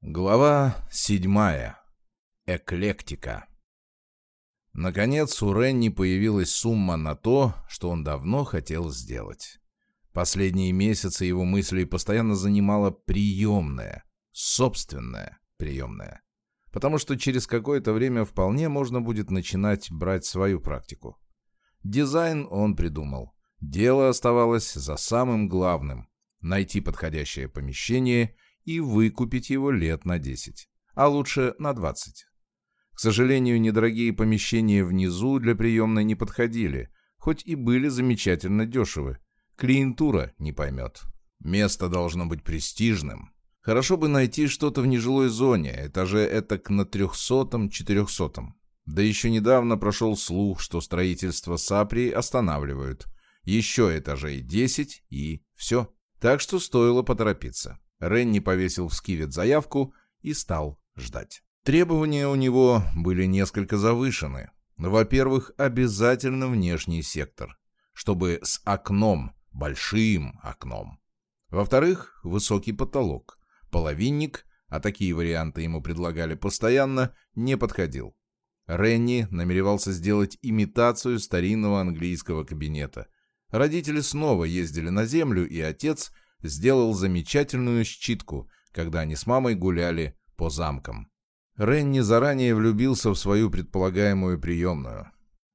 Глава седьмая. Эклектика. Наконец у Ренни появилась сумма на то, что он давно хотел сделать. Последние месяцы его мыслей постоянно занимала приемная, собственная приемная. Потому что через какое-то время вполне можно будет начинать брать свою практику. Дизайн он придумал. Дело оставалось за самым главным — найти подходящее помещение — и выкупить его лет на 10, а лучше на 20. К сожалению, недорогие помещения внизу для приемной не подходили, хоть и были замечательно дешевы. Клиентура не поймет. Место должно быть престижным. Хорошо бы найти что-то в нежилой зоне, этаже этак на 300-400. Да еще недавно прошел слух, что строительство Сапри останавливают. Еще этажей 10 и все. Так что стоило поторопиться. Ренни повесил в скивет заявку и стал ждать. Требования у него были несколько завышены. Во-первых, обязательно внешний сектор, чтобы с окном, большим окном. Во-вторых, высокий потолок. Половинник, а такие варианты ему предлагали постоянно, не подходил. Ренни намеревался сделать имитацию старинного английского кабинета. Родители снова ездили на землю, и отец – сделал замечательную щитку, когда они с мамой гуляли по замкам. Ренни заранее влюбился в свою предполагаемую приемную.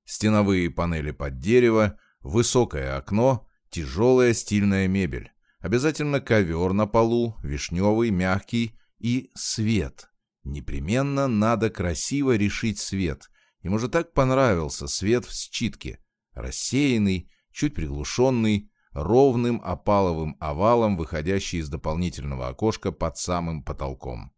Стеновые панели под дерево, высокое окно, тяжелая стильная мебель. Обязательно ковер на полу, вишневый, мягкий и свет. Непременно надо красиво решить свет. Ему же так понравился свет в считке. Рассеянный, чуть приглушенный, ровным опаловым овалом, выходящий из дополнительного окошка под самым потолком.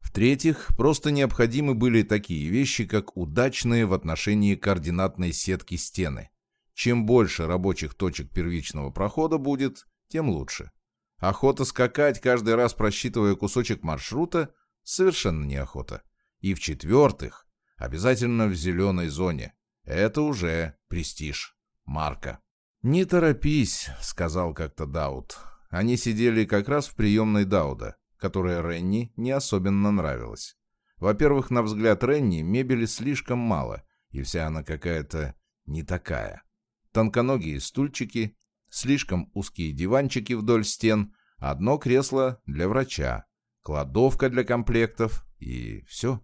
В-третьих, просто необходимы были такие вещи, как удачные в отношении координатной сетки стены. Чем больше рабочих точек первичного прохода будет, тем лучше. Охота скакать, каждый раз просчитывая кусочек маршрута, совершенно неохота. И в-четвертых, обязательно в зеленой зоне. Это уже престиж. Марка. «Не торопись», — сказал как-то Даут. Они сидели как раз в приемной Дауда, которая Ренни не особенно нравилась. Во-первых, на взгляд Ренни мебели слишком мало, и вся она какая-то не такая. Тонконогие стульчики, слишком узкие диванчики вдоль стен, одно кресло для врача, кладовка для комплектов и все.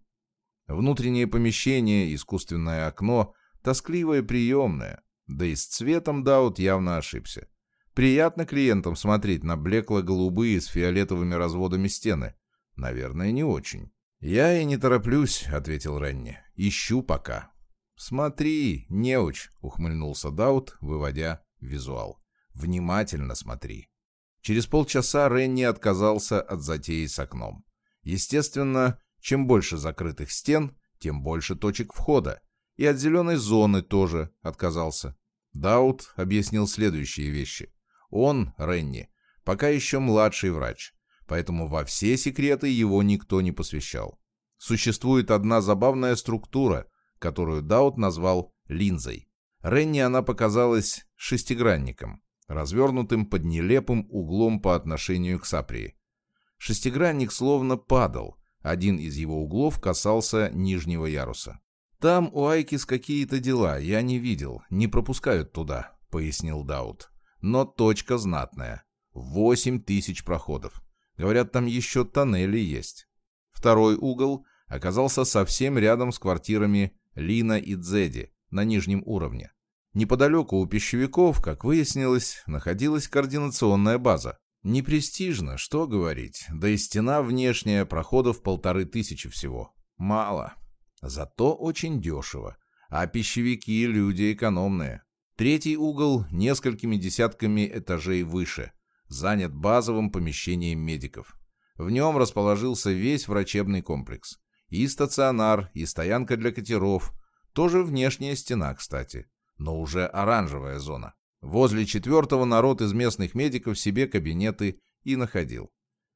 Внутреннее помещение, искусственное окно, тоскливое приемное — да и с цветом Даут явно ошибся. Приятно клиентам смотреть на блекло-голубые с фиолетовыми разводами стены. Наверное, не очень. «Я и не тороплюсь», — ответил Ренни. «Ищу пока». «Смотри, неуч», — ухмыльнулся Даут, выводя визуал. «Внимательно смотри». Через полчаса Ренни отказался от затеи с окном. Естественно, чем больше закрытых стен, тем больше точек входа. И от зеленой зоны тоже отказался. Даут объяснил следующие вещи. Он, Ренни, пока еще младший врач, поэтому во все секреты его никто не посвящал. Существует одна забавная структура, которую Даут назвал линзой. Ренни она показалась шестигранником, развернутым под нелепым углом по отношению к Саприи. Шестигранник словно падал, один из его углов касался нижнего яруса. «Там у Айкис какие-то дела, я не видел, не пропускают туда», — пояснил Даут. «Но точка знатная. Восемь тысяч проходов. Говорят, там еще тоннели есть». Второй угол оказался совсем рядом с квартирами Лина и Дзеди на нижнем уровне. Неподалеку у пищевиков, как выяснилось, находилась координационная база. Не престижно, что говорить, да и стена внешняя, проходов полторы тысячи всего. Мало. Зато очень дешево, а пищевики – люди экономные. Третий угол несколькими десятками этажей выше, занят базовым помещением медиков. В нем расположился весь врачебный комплекс. И стационар, и стоянка для катеров. Тоже внешняя стена, кстати, но уже оранжевая зона. Возле четвертого народ из местных медиков себе кабинеты и находил.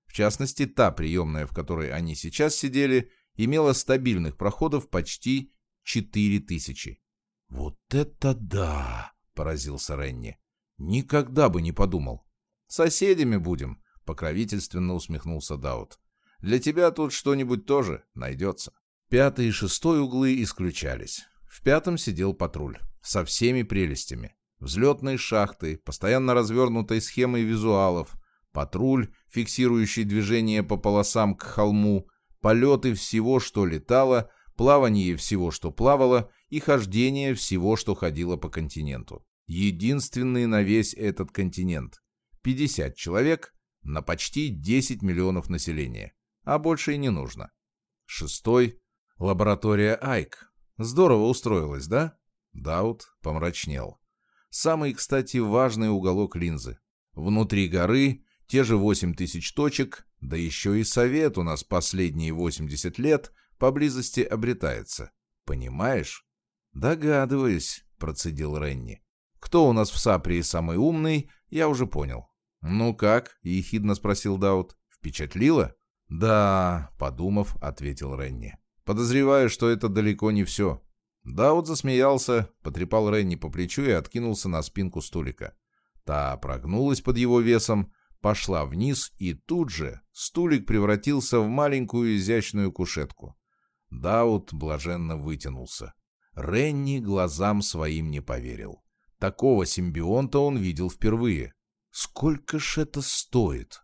В частности, та приемная, в которой они сейчас сидели – имела стабильных проходов почти 4000. «Вот это да!» — поразился Ренни. «Никогда бы не подумал. Соседями будем», — покровительственно усмехнулся Даут. Для тебя тут что-нибудь тоже найдется. Пятый и шестой углы исключались. В пятом сидел патруль. Со всеми прелестями. Взлетные шахты, постоянно развернутой схемой визуалов, патруль, фиксирующий движение по полосам к холму, полеты всего, что летало, плавание всего, что плавало, и хождение всего, что ходило по континенту. Единственный на весь этот континент. 50 человек на почти 10 миллионов населения. А больше и не нужно. Шестой. Лаборатория Айк. Здорово устроилась, да? Даут помрачнел. Самый, кстати, важный уголок линзы. Внутри горы те же 8 тысяч точек, да еще и совет у нас последние 80 лет поблизости обретается. Понимаешь? Догадываюсь, процедил Ренни. Кто у нас в Саприи самый умный, я уже понял. «Ну как?» — ехидно спросил Даут. «Впечатлило?» «Да», — подумав, ответил Ренни. «Подозреваю, что это далеко не все». Даут засмеялся, потрепал Ренни по плечу и откинулся на спинку стулика. Та прогнулась под его весом, пошла вниз, и тут же стулик превратился в маленькую изящную кушетку. Даут блаженно вытянулся. Ренни глазам своим не поверил. Такого симбионта он видел впервые. Сколько ж это стоит?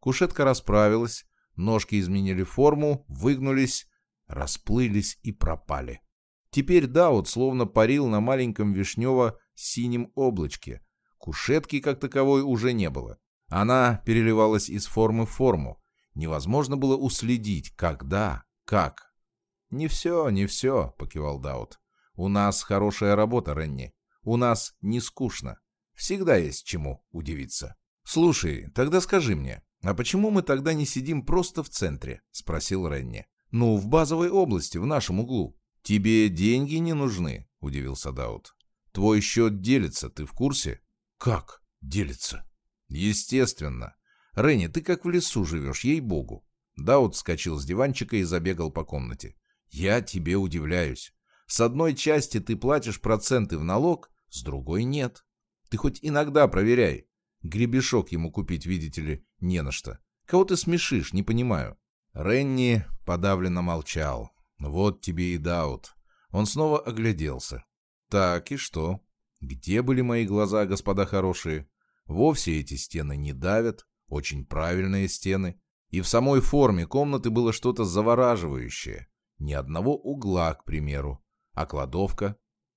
Кушетка расправилась, ножки изменили форму, выгнулись, расплылись и пропали. Теперь Даут словно парил на маленьком вишнево-синем облачке. Кушетки как таковой уже не было. Она переливалась из формы в форму. Невозможно было уследить, когда, как. «Не все, не все», — покивал Даут. «У нас хорошая работа, Ренни. У нас не скучно. Всегда есть чему удивиться. «Слушай, тогда скажи мне, а почему мы тогда не сидим просто в центре?» — спросил Ренни. «Ну, в базовой области, в нашем углу. Тебе деньги не нужны?» — удивился Даут. «Твой счет делится, ты в курсе?» «Как делится?» «Естественно. Ренни, ты как в лесу живешь, ей-богу». Даут вскочил с диванчика и забегал по комнате. «Я тебе удивляюсь. С одной части ты платишь проценты в налог, с другой нет. Ты хоть иногда проверяй. Гребешок ему купить, видите ли, не на что. Кого ты смешишь, не понимаю». Ренни подавленно молчал. «Вот тебе и даут». Он снова огляделся. «Так, и что? Где были мои глаза, господа хорошие? Вовсе эти стены не давят, очень правильные стены. И в самой форме комнаты было что-то завораживающее. Ни одного угла, к примеру. А кладовка?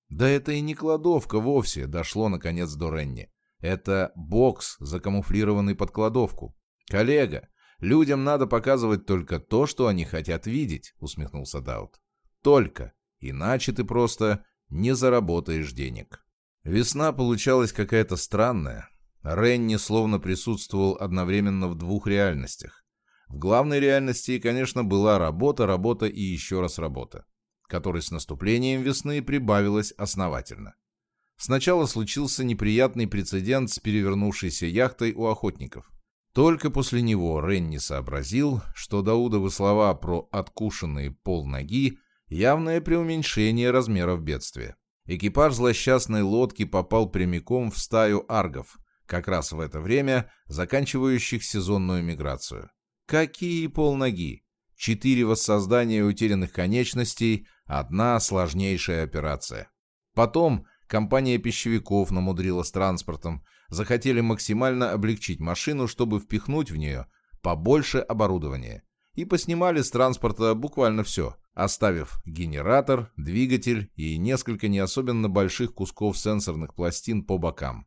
Да это и не кладовка вовсе, дошло наконец до Ренни. Это бокс, закамуфлированный под кладовку. Коллега, людям надо показывать только то, что они хотят видеть, усмехнулся Даут. Только, иначе ты просто не заработаешь денег. Весна получалась какая-то странная. Ренни словно присутствовал одновременно в двух реальностях. В главной реальности, конечно, была работа, работа и еще раз работа которой с наступлением весны прибавилось основательно. Сначала случился неприятный прецедент с перевернувшейся яхтой у охотников. Только после него Ренни сообразил, что Даудовы слова про «откушенные полноги» — явное преуменьшение размеров бедствия. Экипаж злосчастной лодки попал прямиком в стаю аргов, как раз в это время заканчивающих сезонную миграцию. Какие полноги! Четыре воссоздания утерянных конечностей, Одна сложнейшая операция. Потом компания пищевиков намудрила с транспортом, захотели максимально облегчить машину, чтобы впихнуть в нее побольше оборудования. И поснимали с транспорта буквально все, оставив генератор, двигатель и несколько не особенно больших кусков сенсорных пластин по бокам.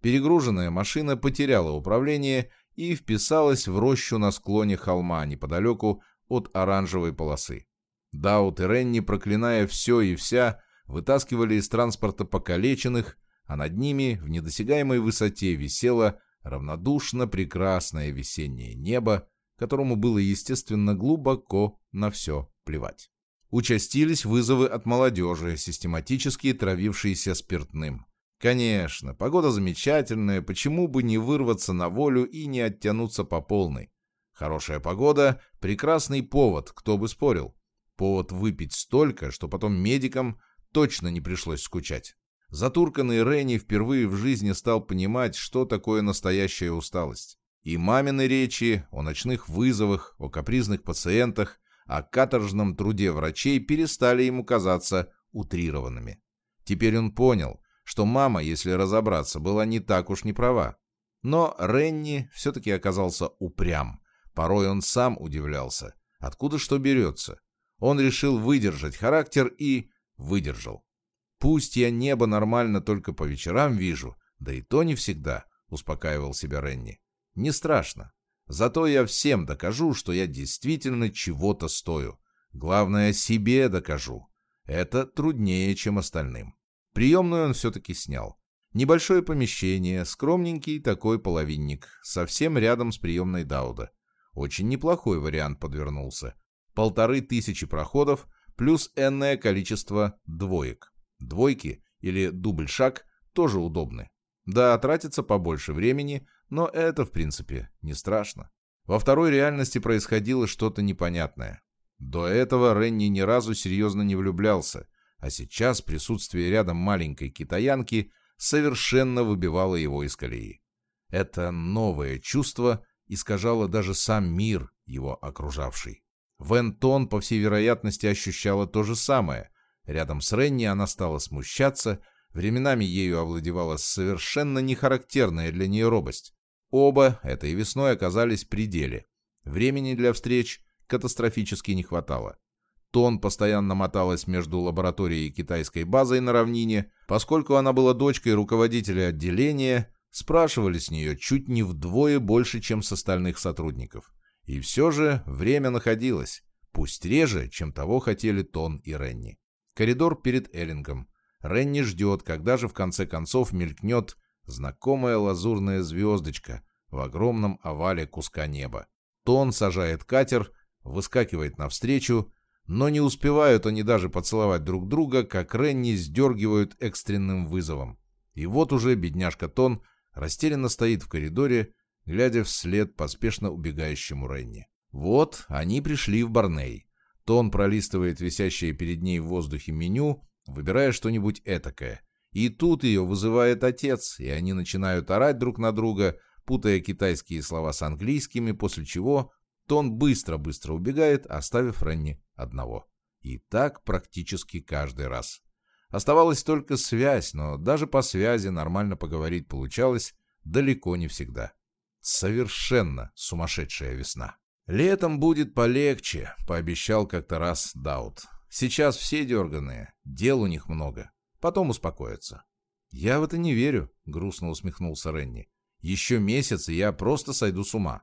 Перегруженная машина потеряла управление и вписалась в рощу на склоне холма неподалеку от оранжевой полосы. Даут и Ренни, проклиная все и вся, вытаскивали из транспорта покалеченных, а над ними в недосягаемой высоте висело равнодушно прекрасное весеннее небо, которому было, естественно, глубоко на все плевать. Участились вызовы от молодежи, систематически травившиеся спиртным. Конечно, погода замечательная, почему бы не вырваться на волю и не оттянуться по полной? Хорошая погода – прекрасный повод, кто бы спорил. Повод выпить столько, что потом медикам точно не пришлось скучать. Затурканный Ренни впервые в жизни стал понимать, что такое настоящая усталость. И мамины речи о ночных вызовах, о капризных пациентах, о каторжном труде врачей перестали ему казаться утрированными. Теперь он понял, что мама, если разобраться, была не так уж не права. Но Ренни все-таки оказался упрям. Порой он сам удивлялся, откуда что берется. Он решил выдержать характер и выдержал. «Пусть я небо нормально только по вечерам вижу, да и то не всегда», — успокаивал себя Ренни. Не страшно. Зато я всем докажу, что я действительно чего-то стою. Главное, себе докажу. Это труднее, чем остальным. Приемную он все-таки снял. Небольшое помещение, скромненький такой половинник, совсем рядом с приемной Дауда. Очень неплохой вариант подвернулся. Полторы тысячи проходов плюс энное количество двоек. Двойки или дубль-шаг тоже удобны. Да, тратится побольше времени, но это, в принципе, не страшно. Во второй реальности происходило что-то непонятное. До этого Ренни ни разу серьезно не влюблялся, а сейчас присутствие рядом маленькой китаянки совершенно выбивало его из колеи. Это новое чувство искажало даже сам мир, его окружавший. Вентон, по всей вероятности, ощущала то же самое. Рядом с Ренни она стала смущаться, временами ею овладевала совершенно нехарактерная для нее робость. Оба этой весной оказались в пределе. Времени для встреч катастрофически не хватало. Тон постоянно моталась между лабораторией и китайской базой на равнине, поскольку она была дочкой руководителя отделения, спрашивали с нее чуть не вдвое больше, чем с остальных сотрудников. И все же время находилось, пусть реже, чем того хотели Тон и Ренни. Коридор перед Эллингом. Ренни ждет, когда же в конце концов мелькнет Знакомая лазурная звездочка в огромном овале куска неба. Тон сажает катер, выскакивает навстречу, но не успевают они даже поцеловать друг друга, как Ренни сдергивают экстренным вызовом. И вот уже бедняжка Тон растерянно стоит в коридоре, глядя вслед поспешно убегающему Ренни. Вот они пришли в Барней. Тон пролистывает висящее перед ней в воздухе меню, выбирая что-нибудь этакое. И тут ее вызывает отец, и они начинают орать друг на друга, путая китайские слова с английскими, после чего Тон быстро-быстро убегает, оставив Ренни одного. И так практически каждый раз. Оставалась только связь, но даже по связи нормально поговорить получалось далеко не всегда. Совершенно сумасшедшая весна. «Летом будет полегче», — пообещал как-то раз Даут. «Сейчас все дерганые, дел у них много. Потом успокоятся. «Я в это не верю», — грустно усмехнулся Ренни. «Еще месяц, и я просто сойду с ума».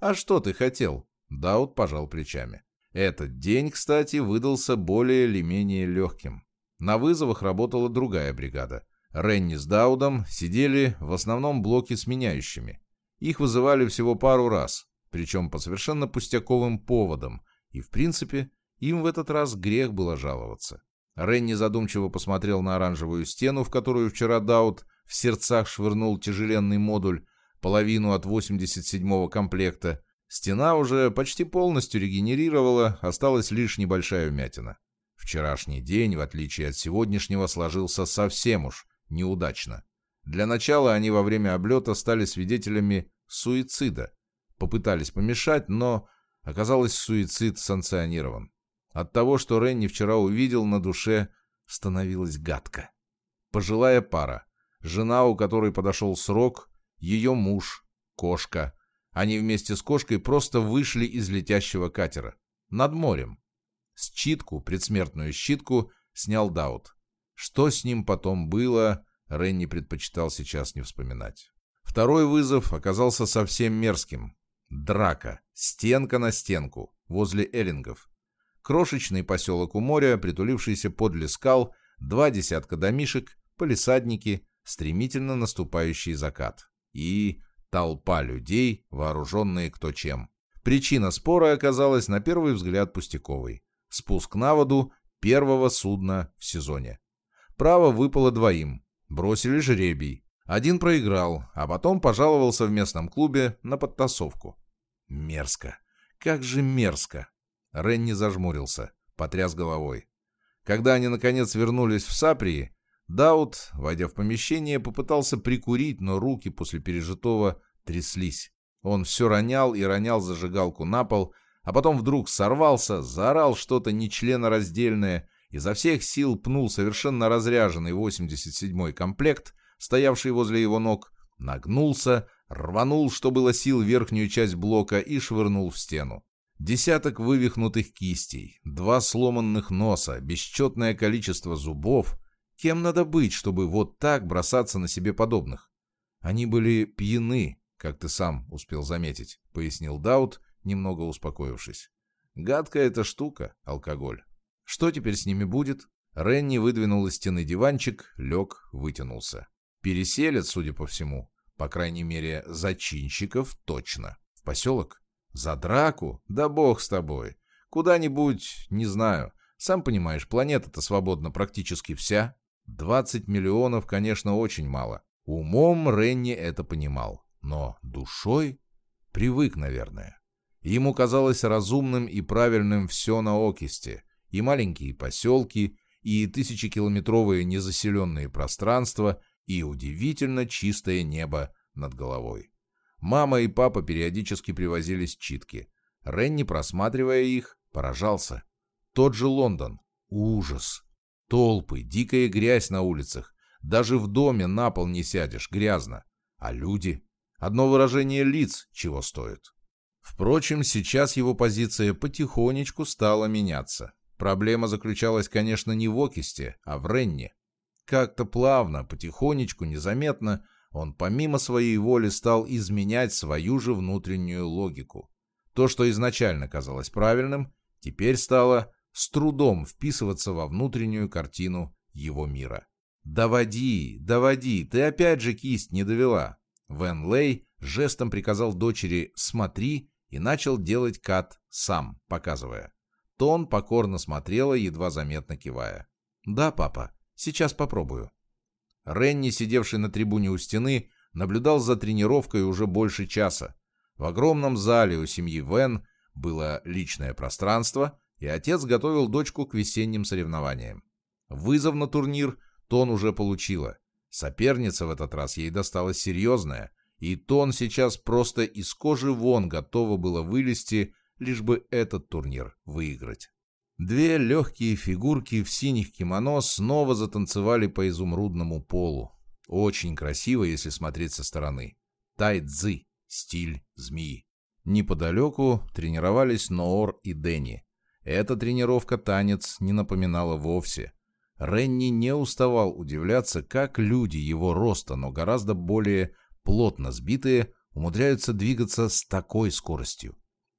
«А что ты хотел?» Даут пожал плечами. Этот день, кстати, выдался более или менее легким. На вызовах работала другая бригада. Ренни с Даудом сидели в основном блоке сменяющими. Их вызывали всего пару раз, причем по совершенно пустяковым поводам, и, в принципе, им в этот раз грех было жаловаться. Ренни задумчиво посмотрел на оранжевую стену, в которую вчера Даут в сердцах швырнул тяжеленный модуль, половину от 87-го комплекта. Стена уже почти полностью регенерировала, осталась лишь небольшая вмятина. Вчерашний день, в отличие от сегодняшнего, сложился совсем уж неудачно. Для начала они во время облета стали свидетелями суицида. Попытались помешать, но оказалось суицид санкционирован. От того, что Ренни вчера увидел на душе, становилось гадко. Пожилая пара, жена, у которой подошел срок, ее муж, кошка. Они вместе с кошкой просто вышли из летящего катера. Над морем. Считку, предсмертную щитку, снял Даут. Что с ним потом было, Ренни предпочитал сейчас не вспоминать. Второй вызов оказался совсем мерзким. Драка. Стенка на стенку. Возле Эллингов. Крошечный поселок у моря, притулившийся подле скал, два десятка домишек, полисадники, стремительно наступающий закат. И толпа людей, вооруженные кто чем. Причина спора оказалась на первый взгляд пустяковой. Спуск на воду первого судна в сезоне. Право выпало двоим. Бросили жребий. Один проиграл, а потом пожаловался в местном клубе на подтасовку. Мерзко. Как же мерзко. Ренни зажмурился, потряс головой. Когда они, наконец, вернулись в Саприи, Даут, войдя в помещение, попытался прикурить, но руки после пережитого тряслись. Он все ронял и ронял зажигалку на пол, а потом вдруг сорвался, заорал что-то нечленораздельное, изо всех сил пнул совершенно разряженный 87-й комплект, стоявший возле его ног, нагнулся, рванул, что было сил, верхнюю часть блока и швырнул в стену. Десяток вывихнутых кистей, два сломанных носа, бесчетное количество зубов. Кем надо быть, чтобы вот так бросаться на себе подобных? Они были пьяны, как ты сам успел заметить, пояснил Даут, немного успокоившись. Гадкая эта штука, алкоголь. Что теперь с ними будет? Ренни выдвинул из стены диванчик, лег, вытянулся. Переселят, судя по всему. По крайней мере, зачинщиков точно. В поселок? За драку? Да бог с тобой. Куда-нибудь, не знаю. Сам понимаешь, планета-то свободна практически вся. 20 миллионов, конечно, очень мало. Умом Ренни это понимал. Но душой привык, наверное. Ему казалось разумным и правильным все на Окисте. И маленькие поселки, и тысячекилометровые незаселенные пространства, и удивительно чистое небо над головой. Мама и папа периодически привозились читки. Ренни, просматривая их, поражался. Тот же Лондон. Ужас. Толпы, дикая грязь на улицах. Даже в доме на пол не сядешь, грязно. А люди? Одно выражение лиц чего стоит. Впрочем, сейчас его позиция потихонечку стала меняться. Проблема заключалась, конечно, не в Окисте, а в Ренне. Как-то плавно, потихонечку, незаметно, он помимо своей воли стал изменять свою же внутреннюю логику. То, что изначально казалось правильным, теперь стало с трудом вписываться во внутреннюю картину его мира. «Доводи, доводи, ты опять же кисть не довела!» Вен Лей жестом приказал дочери «смотри» и начал делать кат сам, показывая. Тон покорно смотрела, едва заметно кивая. «Да, папа, сейчас попробую». Ренни, сидевший на трибуне у стены, наблюдал за тренировкой уже больше часа. В огромном зале у семьи Вен было личное пространство, и отец готовил дочку к весенним соревнованиям. Вызов на турнир Тон уже получила. Соперница в этот раз ей досталась серьезная, и Тон сейчас просто из кожи вон готова было вылезти, лишь бы этот турнир выиграть. Две легкие фигурки в синих кимоно снова затанцевали по изумрудному полу. Очень красиво, если смотреть со стороны. Тай-цзы, стиль змеи. Неподалеку тренировались Ноор и Дэнни. Эта тренировка-танец не напоминала вовсе. Ренни не уставал удивляться, как люди его роста, но гораздо более плотно сбитые, умудряются двигаться с такой скоростью.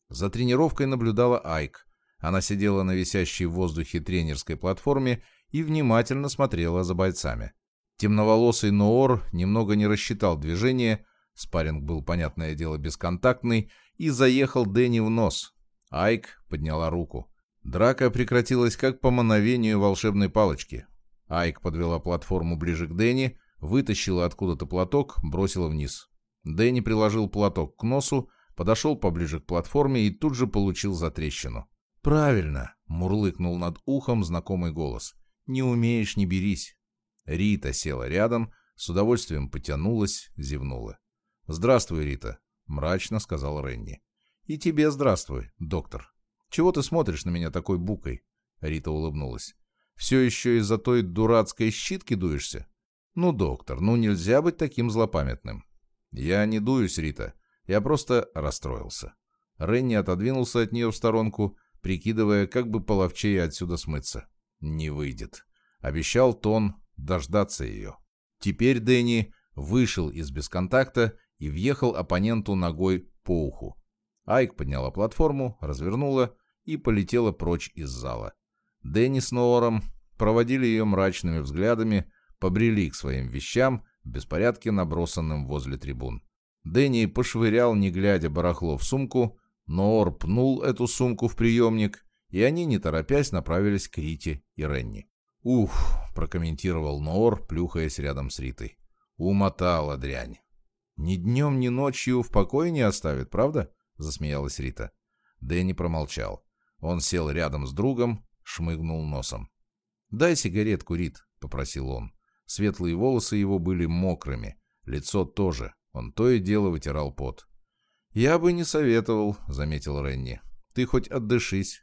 За тренировкой наблюдала Айк. Она сидела на висящей в воздухе тренерской платформе и внимательно смотрела за бойцами. Темноволосый Ноор немного не рассчитал движение, спарринг был, понятное дело, бесконтактный, и заехал Дэнни в нос. Айк подняла руку. Драка прекратилась как по мановению волшебной палочки. Айк подвела платформу ближе к Дэнни, вытащила откуда-то платок, бросила вниз. Дэнни приложил платок к носу, подошел поближе к платформе и тут же получил затрещину. «Правильно!» — мурлыкнул над ухом знакомый голос. «Не умеешь, не берись!» Рита села рядом, с удовольствием потянулась, зевнула. «Здравствуй, Рита!» — мрачно сказал Ренни. «И тебе здравствуй, доктор!» «Чего ты смотришь на меня такой букой?» Рита улыбнулась. «Все еще из-за той дурацкой щитки дуешься?» «Ну, доктор, ну нельзя быть таким злопамятным». «Я не дуюсь, Рита. Я просто расстроился». Ренни отодвинулся от нее в сторонку, прикидывая, как бы половчее отсюда смыться. «Не выйдет». Обещал Тон дождаться ее. Теперь Дэнни вышел из бесконтакта и въехал оппоненту ногой по уху. Айк подняла платформу, развернула и полетела прочь из зала. Дэнни с Ноором проводили ее мрачными взглядами, побрели к своим вещам, в беспорядке набросанным возле трибун. Дэнни пошвырял, не глядя, барахло в сумку, Ноор пнул эту сумку в приемник, и они, не торопясь, направились к Рите и Ренни. «Ух», — прокомментировал Ноор, плюхаясь рядом с Ритой. «Умотала дрянь». «Ни днем, ни ночью в покое не оставит, правда?» — засмеялась Рита. Дэнни промолчал. Он сел рядом с другом, шмыгнул носом. «Дай сигаретку, Рит», — попросил он. Светлые волосы его были мокрыми, лицо тоже. Он то и дело вытирал пот. «Я бы не советовал», — заметил Ренни. «Ты хоть отдышись».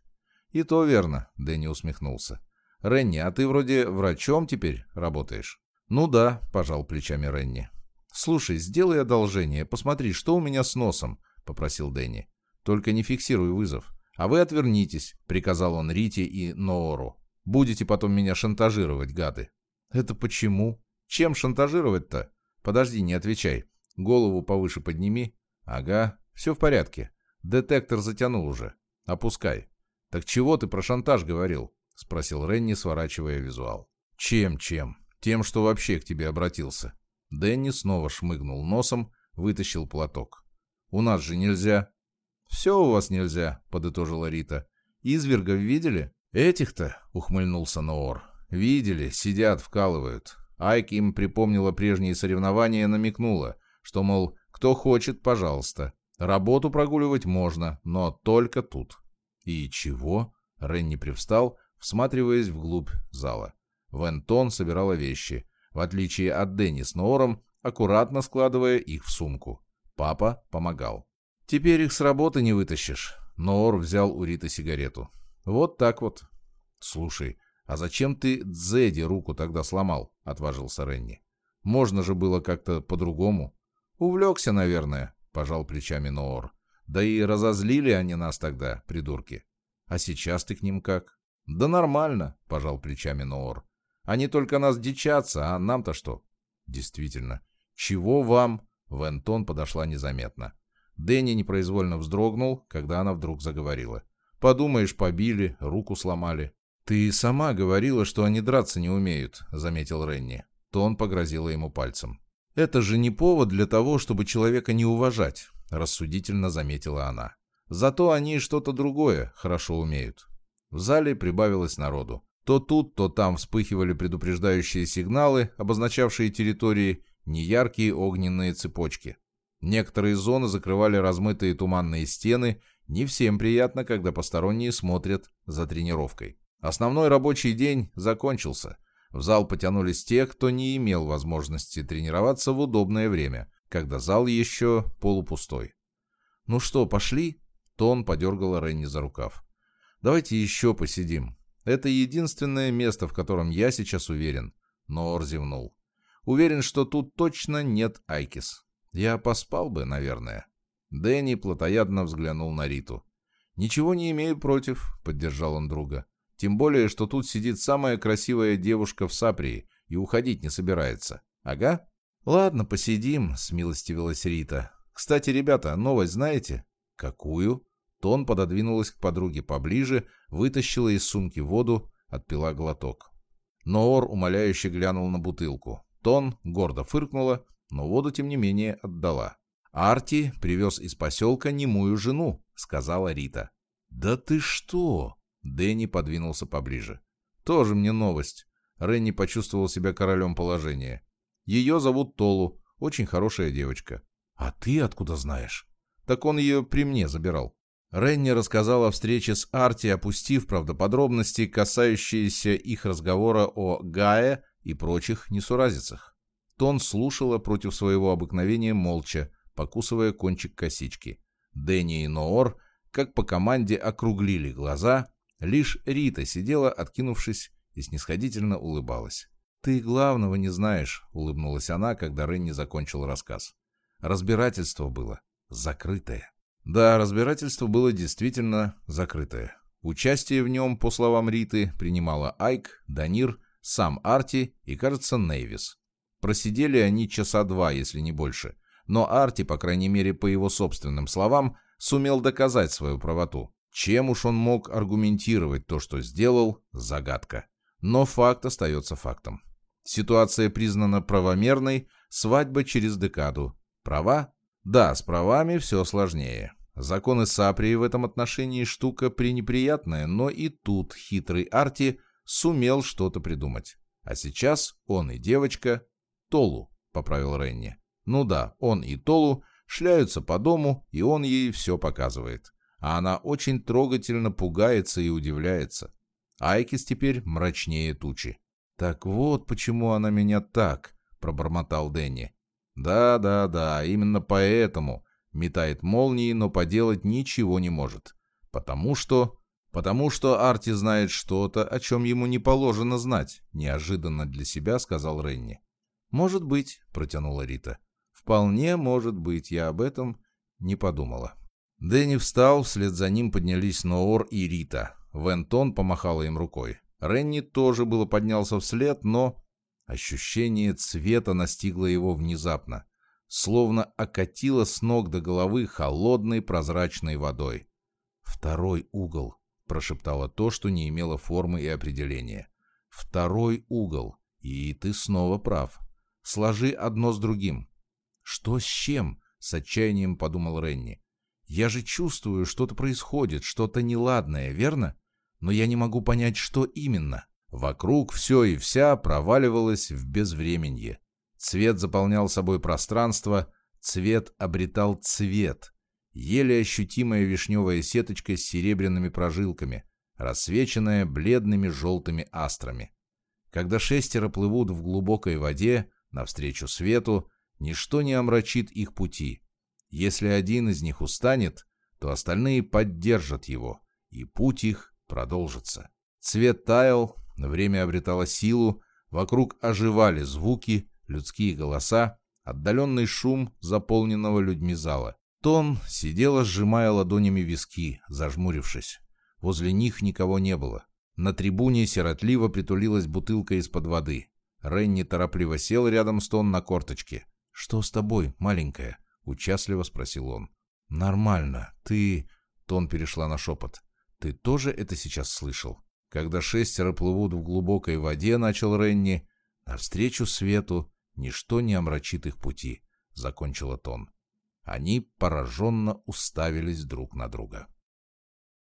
«И то верно», — Дэнни усмехнулся. «Ренни, а ты вроде врачом теперь работаешь?» «Ну да», — пожал плечами Ренни. «Слушай, сделай одолжение, посмотри, что у меня с носом», — попросил Дэнни. «Только не фиксируй вызов. А вы отвернитесь», — приказал он Рите и Ноору. «Будете потом меня шантажировать, гады». «Это почему? Чем шантажировать-то?» «Подожди, не отвечай. Голову повыше подними». «Ага, все в порядке. Детектор затянул уже. Опускай». «Так чего ты про шантаж говорил?» — спросил Ренни, сворачивая визуал. «Чем-чем? Тем, что вообще к тебе обратился». Дэнни снова шмыгнул носом, вытащил платок. «У нас же нельзя». «Все у вас нельзя», — подытожила Рита. «Извергов видели?» «Этих-то», — ухмыльнулся Ноор. «Видели, сидят, вкалывают». Айк им припомнила прежние соревнования и намекнула, что, мол, кто хочет, пожалуйста. Работу прогуливать можно, но только тут. «И чего?» — Ренни привстал, всматриваясь вглубь зала. Вентон собирала вещи, в отличие от Дэнни с Ноором, аккуратно складывая их в сумку. Папа помогал. «Теперь их с работы не вытащишь». Ноор взял у Риты сигарету. «Вот так вот». «Слушай, а зачем ты Дзеди руку тогда сломал?» — отважился Ренни. «Можно же было как-то по-другому». «Увлекся, наверное», — пожал плечами Ноор. «Да и разозлили они нас тогда, придурки. А сейчас ты к ним как?» «Да нормально», — пожал плечами Ноор. «Они только нас дичатся, а нам-то что?» «Действительно. Чего вам?» Вентон подошла незаметно. Дэнни непроизвольно вздрогнул, когда она вдруг заговорила. «Подумаешь, побили, руку сломали». «Ты сама говорила, что они драться не умеют», — заметил Ренни. Тон погрозила ему пальцем. «Это же не повод для того, чтобы человека не уважать», — рассудительно заметила она. «Зато они что-то другое хорошо умеют». В зале прибавилось народу. То тут, то там вспыхивали предупреждающие сигналы, обозначавшие территории, неяркие огненные цепочки. Некоторые зоны закрывали размытые туманные стены, не всем приятно, когда посторонние смотрят за тренировкой. Основной рабочий день закончился. В зал потянулись те, кто не имел возможности тренироваться в удобное время, когда зал еще полупустой. «Ну что, пошли?» Тон подергала Ренни за рукав. «Давайте еще посидим. Это единственное место, в котором я сейчас уверен». Ноор зевнул. «Уверен, что тут точно нет Айкис. Я поспал бы, наверное». Дэнни плотоядно взглянул на Риту. «Ничего не имею против», — поддержал он друга. «Тем более, что тут сидит самая красивая девушка в Саприи и уходить не собирается. Ага?» «Ладно, посидим», — смилостивилась Рита. «Кстати, ребята, новость знаете?» «Какую?» Тон пододвинулась к подруге поближе, вытащила из сумки воду, отпила глоток. Ноор умоляюще глянул на бутылку. Тон гордо фыркнула, но воду, тем не менее, отдала. «Арти привез из поселка немую жену», — сказала Рита. «Да ты что?» — Дэнни подвинулся поближе. «Тоже мне новость». Ренни почувствовал себя королем положения. «Ее зовут Толу, очень хорошая девочка». «А ты откуда знаешь?» «Так он ее при мне забирал». Ренни рассказал о встрече с Арти, опустив, правда, подробности, касающиеся их разговора о Гае и прочих несуразицах. Тон слушала против своего обыкновения молча, покусывая кончик косички. Дэнни и Ноор, как по команде, округлили глаза. Лишь Рита сидела, откинувшись, и снисходительно улыбалась. «Ты главного не знаешь», — улыбнулась она, когда Ренни закончил рассказ. Разбирательство было закрытое. Да, разбирательство было действительно закрытое. Участие в нем, по словам Риты, принимала Айк, Данир, сам Арти и, кажется, Нейвис. Просидели они часа два, если не больше. Но Арти, по крайней мере, по его собственным словам, сумел доказать свою правоту. Чем уж он мог аргументировать то, что сделал, загадка. Но факт остается фактом. Ситуация признана правомерной, свадьба через декаду. Права? Да, с правами все сложнее. Законы Саприи в этом отношении штука пренеприятная, но и тут хитрый Арти сумел что-то придумать. А сейчас он и девочка Толу», — поправил Ренни. «Ну да, он и Толу шляются по дому, и он ей все показывает. А она очень трогательно пугается и удивляется. Айкис теперь мрачнее тучи. «Так вот, почему она меня так», — пробормотал Дэнни. «Да, да, да, именно поэтому», метает молнии, но поделать ничего не может. Потому что... Потому что Арти знает что-то, о чем ему не положено знать, неожиданно для себя сказал Ренни. «Может быть», — протянула Рита. «Вполне может быть, я об этом не подумала». Дэнни встал, вслед за ним поднялись Ноор и Рита. Вентон помахала им рукой. Ренни тоже было поднялся вслед, но... Ощущение цвета настигло его внезапно, словно окатило с ног до головы холодной прозрачной водой. «Второй угол», — прошептало то, что не имело формы и определения. «Второй угол. И ты снова прав. Сложи одно с другим». «Что с чем?» — с отчаянием подумал Ренни. «Я же чувствую, что-то происходит, что-то неладное, верно? Но я не могу понять, что именно». Вокруг все и вся проваливалось в безвременье. Цвет заполнял собой пространство, цвет обретал цвет. Еле ощутимая вишневая сеточка с серебряными прожилками, рассвеченная бледными желтыми астрами. Когда шестеро плывут в глубокой воде, навстречу свету, ничто не омрачит их пути. Если один из них устанет, то остальные поддержат его, и путь их продолжится. Цвет таял, Время обретало силу, вокруг оживали звуки, людские голоса, отдаленный шум заполненного людьми зала. Тон сидела, сжимая ладонями виски, зажмурившись. Возле них никого не было. На трибуне сиротливо притулилась бутылка из-под воды. Ренни торопливо сел рядом с Тон на корточке. «Что с тобой, маленькая?» — участливо спросил он. «Нормально. Ты...» — Тон перешла на шепот. «Ты тоже это сейчас слышал?» Когда шестеро плывут в глубокой воде, начал Ренни, навстречу свету ничто не омрачит их пути, закончила Тон. Они пораженно уставились друг на друга.